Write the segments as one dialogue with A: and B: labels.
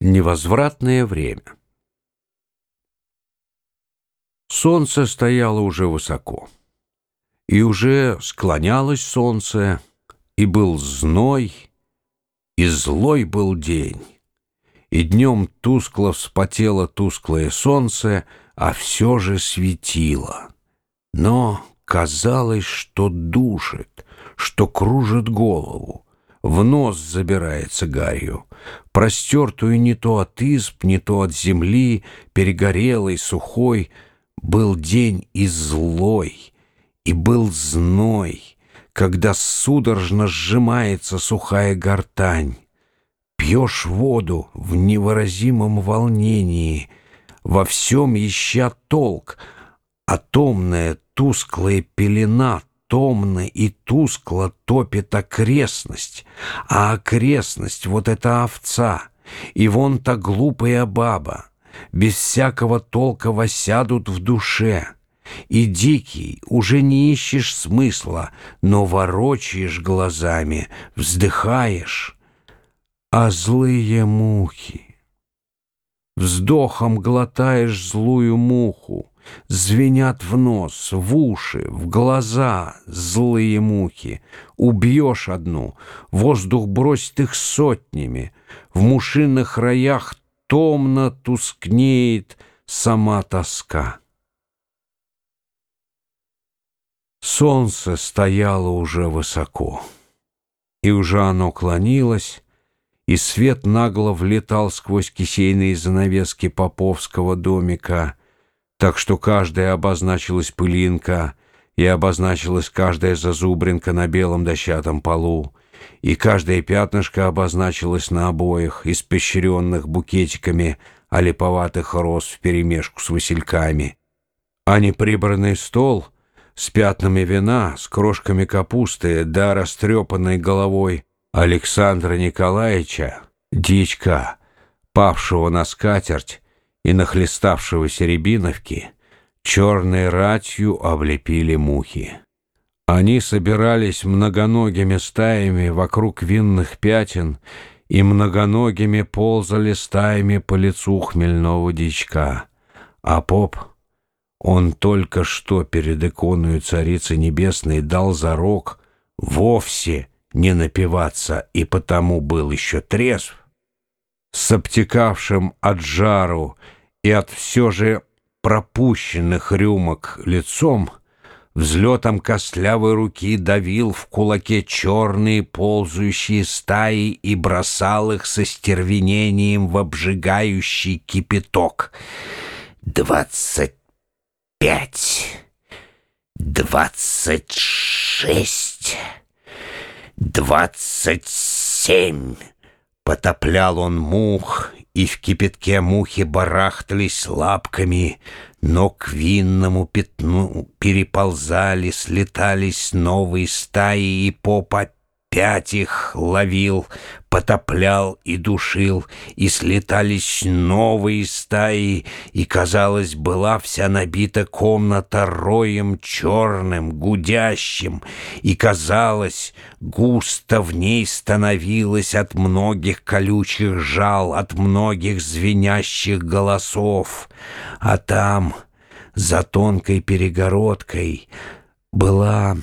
A: Невозвратное время. Солнце стояло уже высоко, и уже склонялось солнце, и был зной, и злой был день, и днем тускло вспотело тусклое солнце, а все же светило. Но казалось, что душит, что кружит голову, в нос забирается гарью, простертую не то от изб, не то от земли, перегорелой, сухой, был день и злой, и был зной, когда судорожно сжимается сухая гортань. Пьешь воду в невыразимом волнении, во всем ища толк, а томная тусклая пелена — томно и тускло топит окрестность, а окрестность — вот эта овца, и вон та глупая баба, без всякого толка восядут в душе. И дикий, уже не ищешь смысла, но ворочаешь глазами, вздыхаешь, а злые мухи. Вздохом глотаешь злую муху, Звенят в нос, в уши, в глаза злые мухи. Убьешь одну, воздух бросит их сотнями. В мушиных раях томно тускнеет сама тоска. Солнце стояло уже высоко, и уже оно клонилось, и свет нагло влетал сквозь кисейные занавески поповского домика — так что каждая обозначилась пылинка, и обозначилась каждая зазубринка на белом дощатом полу, и каждое пятнышко обозначилось на обоях, испещренных букетиками олиповатых роз вперемешку с васильками. А неприбранный стол с пятнами вина, с крошками капусты да растрепанной головой Александра Николаевича, дичка, павшего на скатерть, и нахлеставшегося рябиновки черной ратью облепили мухи. Они собирались многоногими стаями вокруг винных пятен и многоногими ползали стаями по лицу хмельного дичка. А поп, он только что перед иконою Царицы Небесной дал зарок вовсе не напиваться и потому был еще трезв, с обтекавшим от жару и от все же пропущенных рюмок лицом, взлетом костлявой руки давил в кулаке черные ползающие стаи и бросал их со стервенением в обжигающий кипяток. «Двадцать пять, двадцать шесть, двадцать семь!» Потоплял он мух и в кипятке мухи барахтались лапками, но к винному пятну переползали, слетались новые стаи, и попа опять их ловил, потоплял и душил, и слетались новые стаи, и, казалось, была вся набита комната роем черным, гудящим, и, казалось, густо в ней становилось от многих колючих жал, от многих звенящих голосов, а там, за тонкой перегородкой, была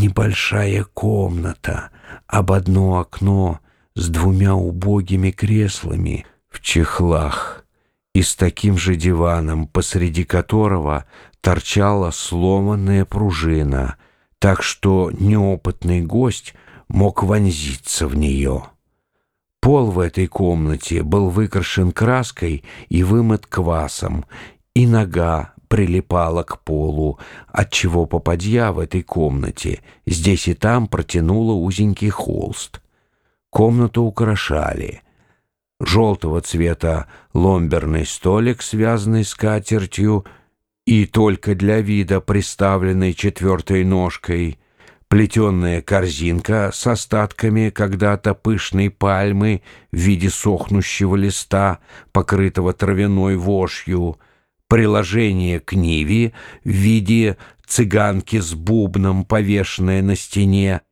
A: Небольшая комната, об одно окно с двумя убогими креслами в чехлах и с таким же диваном, посреди которого торчала сломанная пружина, так что неопытный гость мог вонзиться в нее. Пол в этой комнате был выкрашен краской и вымыт квасом, и нога прилипала к полу, отчего попадья в этой комнате здесь и там протянула узенький холст. Комнату украшали. Желтого цвета ломберный столик, связанный скатертью, и только для вида приставленный четвертой ножкой, плетеная корзинка с остатками когда-то пышной пальмы в виде сохнущего листа, покрытого травяной вошью — приложение к Ниве в виде цыганки с бубном, повешенное на стене,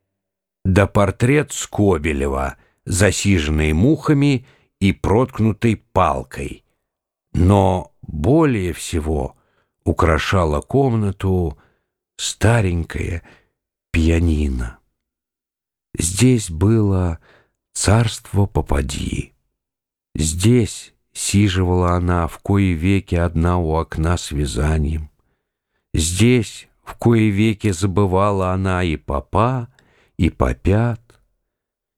A: да портрет Скобелева, засиженный мухами и проткнутой палкой. Но более всего украшала комнату старенькая пианино. Здесь было царство попади. Здесь сиживала она в кои веки одна у окна с вязанием. Здесь в кои веки забывала она и папа, и попят.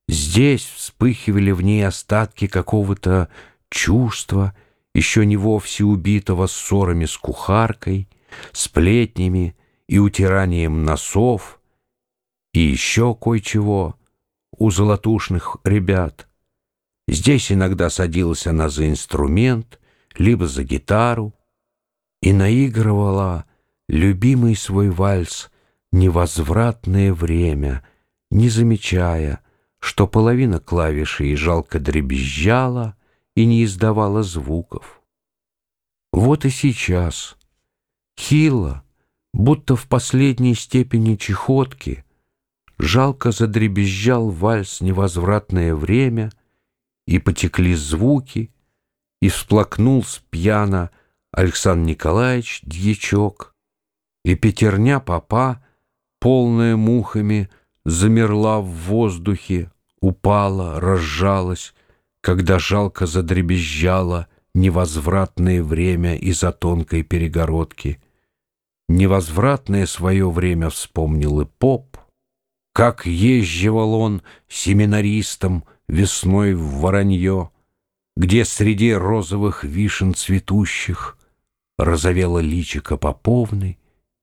A: Здесь вспыхивали в ней остатки какого-то чувства, еще не вовсе убитого ссорами с кухаркой, сплетнями и утиранием носов, и еще кое-чего у золотушных ребят. Здесь иногда садилась она за инструмент, либо за гитару, и наигрывала любимый свой вальс «Невозвратное время», не замечая, что половина клавишей жалко дребезжала и не издавала звуков. Вот и сейчас Хила, будто в последней степени чехотки, жалко задребезжал вальс «Невозвратное время», и потекли звуки, и всплакнул с пьяна Александр Николаевич Дьячок, и пятерня папа, полная мухами, замерла в воздухе, упала, разжалась, когда жалко задребезжало невозвратное время из-за тонкой перегородки. Невозвратное свое время вспомнил и поп, как езживал он семинаристом весной в Воронье, где среди розовых вишен цветущих розовела личико поповны,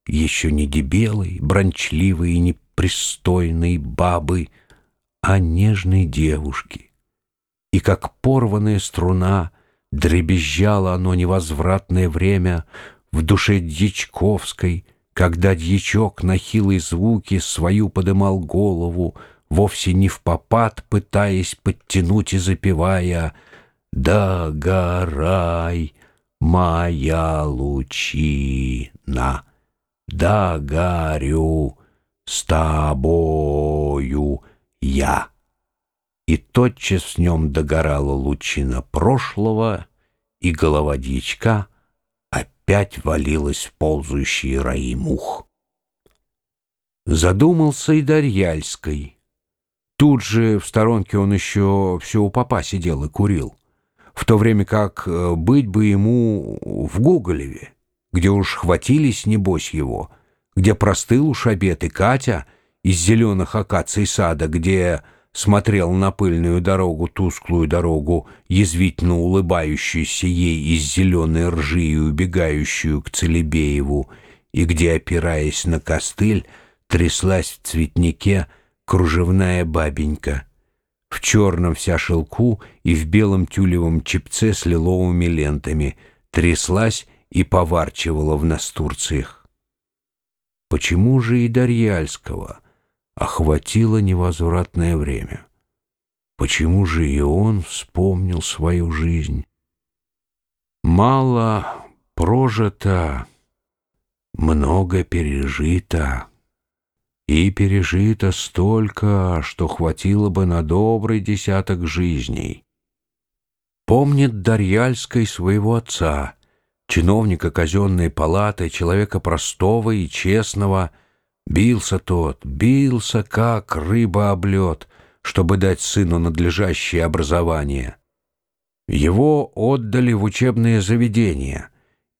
A: еще не дебелой, брончливой и непристойной бабы, а нежной девушки. И как порванная струна дребезжало оно невозвратное время в душе Дьячковской, когда дьячок на хилые звуки свою подымал голову, вовсе не в попад, пытаясь подтянуть и запевая «Да горай, моя лучина, да горю с тобою я». И тотчас в нем догорала лучина прошлого, и голова дьячка опять валилась в ползающие раи мух. Задумался и Дарьяльской — Тут же в сторонке он еще все у папа сидел и курил, в то время как э, быть бы ему в Гоголеве, где уж хватились, небось, его, где простыл уж обед и Катя из зеленых акаций сада, где смотрел на пыльную дорогу, тусклую дорогу, язвительно улыбающуюся ей из зеленой ржи и убегающую к Целебееву, и где, опираясь на костыль, тряслась в цветнике, кружевная бабенька, в черном вся шелку и в белом тюлевом чепце с лиловыми лентами, тряслась и поварчивала в настурциях. Почему же и Дарьяльского охватило невозвратное время? Почему же и он вспомнил свою жизнь? Мало прожито, много пережито и пережито столько, что хватило бы на добрый десяток жизней. Помнит Дарьяльской своего отца, чиновника казенной палаты, человека простого и честного. Бился тот, бился, как рыба об лед, чтобы дать сыну надлежащее образование. Его отдали в учебные заведения,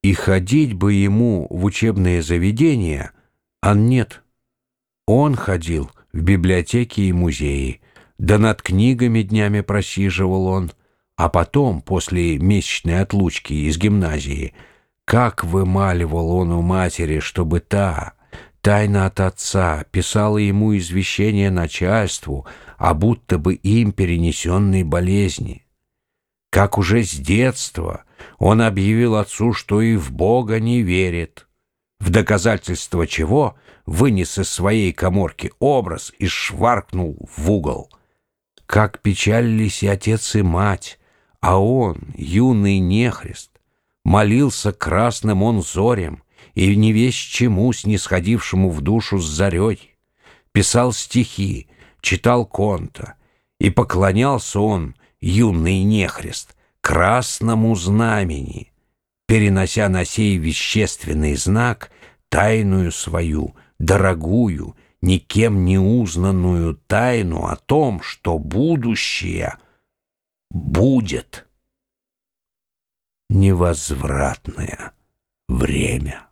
A: и ходить бы ему в учебные заведения, а нет — он ходил в библиотеки и музеи, да над книгами днями просиживал он, а потом, после месячной отлучки из гимназии, как вымаливал он у матери, чтобы та, тайно от отца, писала ему извещение начальству о будто бы им перенесенной болезни. Как уже с детства он объявил отцу, что и в Бога не верит, в доказательство чего — вынес из своей коморки образ и шваркнул в угол. Как печалились и отец, и мать, а он, юный нехрист, молился красным он зорем и не весь чему снисходившему в душу с зарей, писал стихи, читал конта, и поклонялся он юный нехрест, красному знамени, перенося на сей вещественный знак тайную свою, дорогую, никем не узнанную тайну о том, что будущее будет невозвратное время.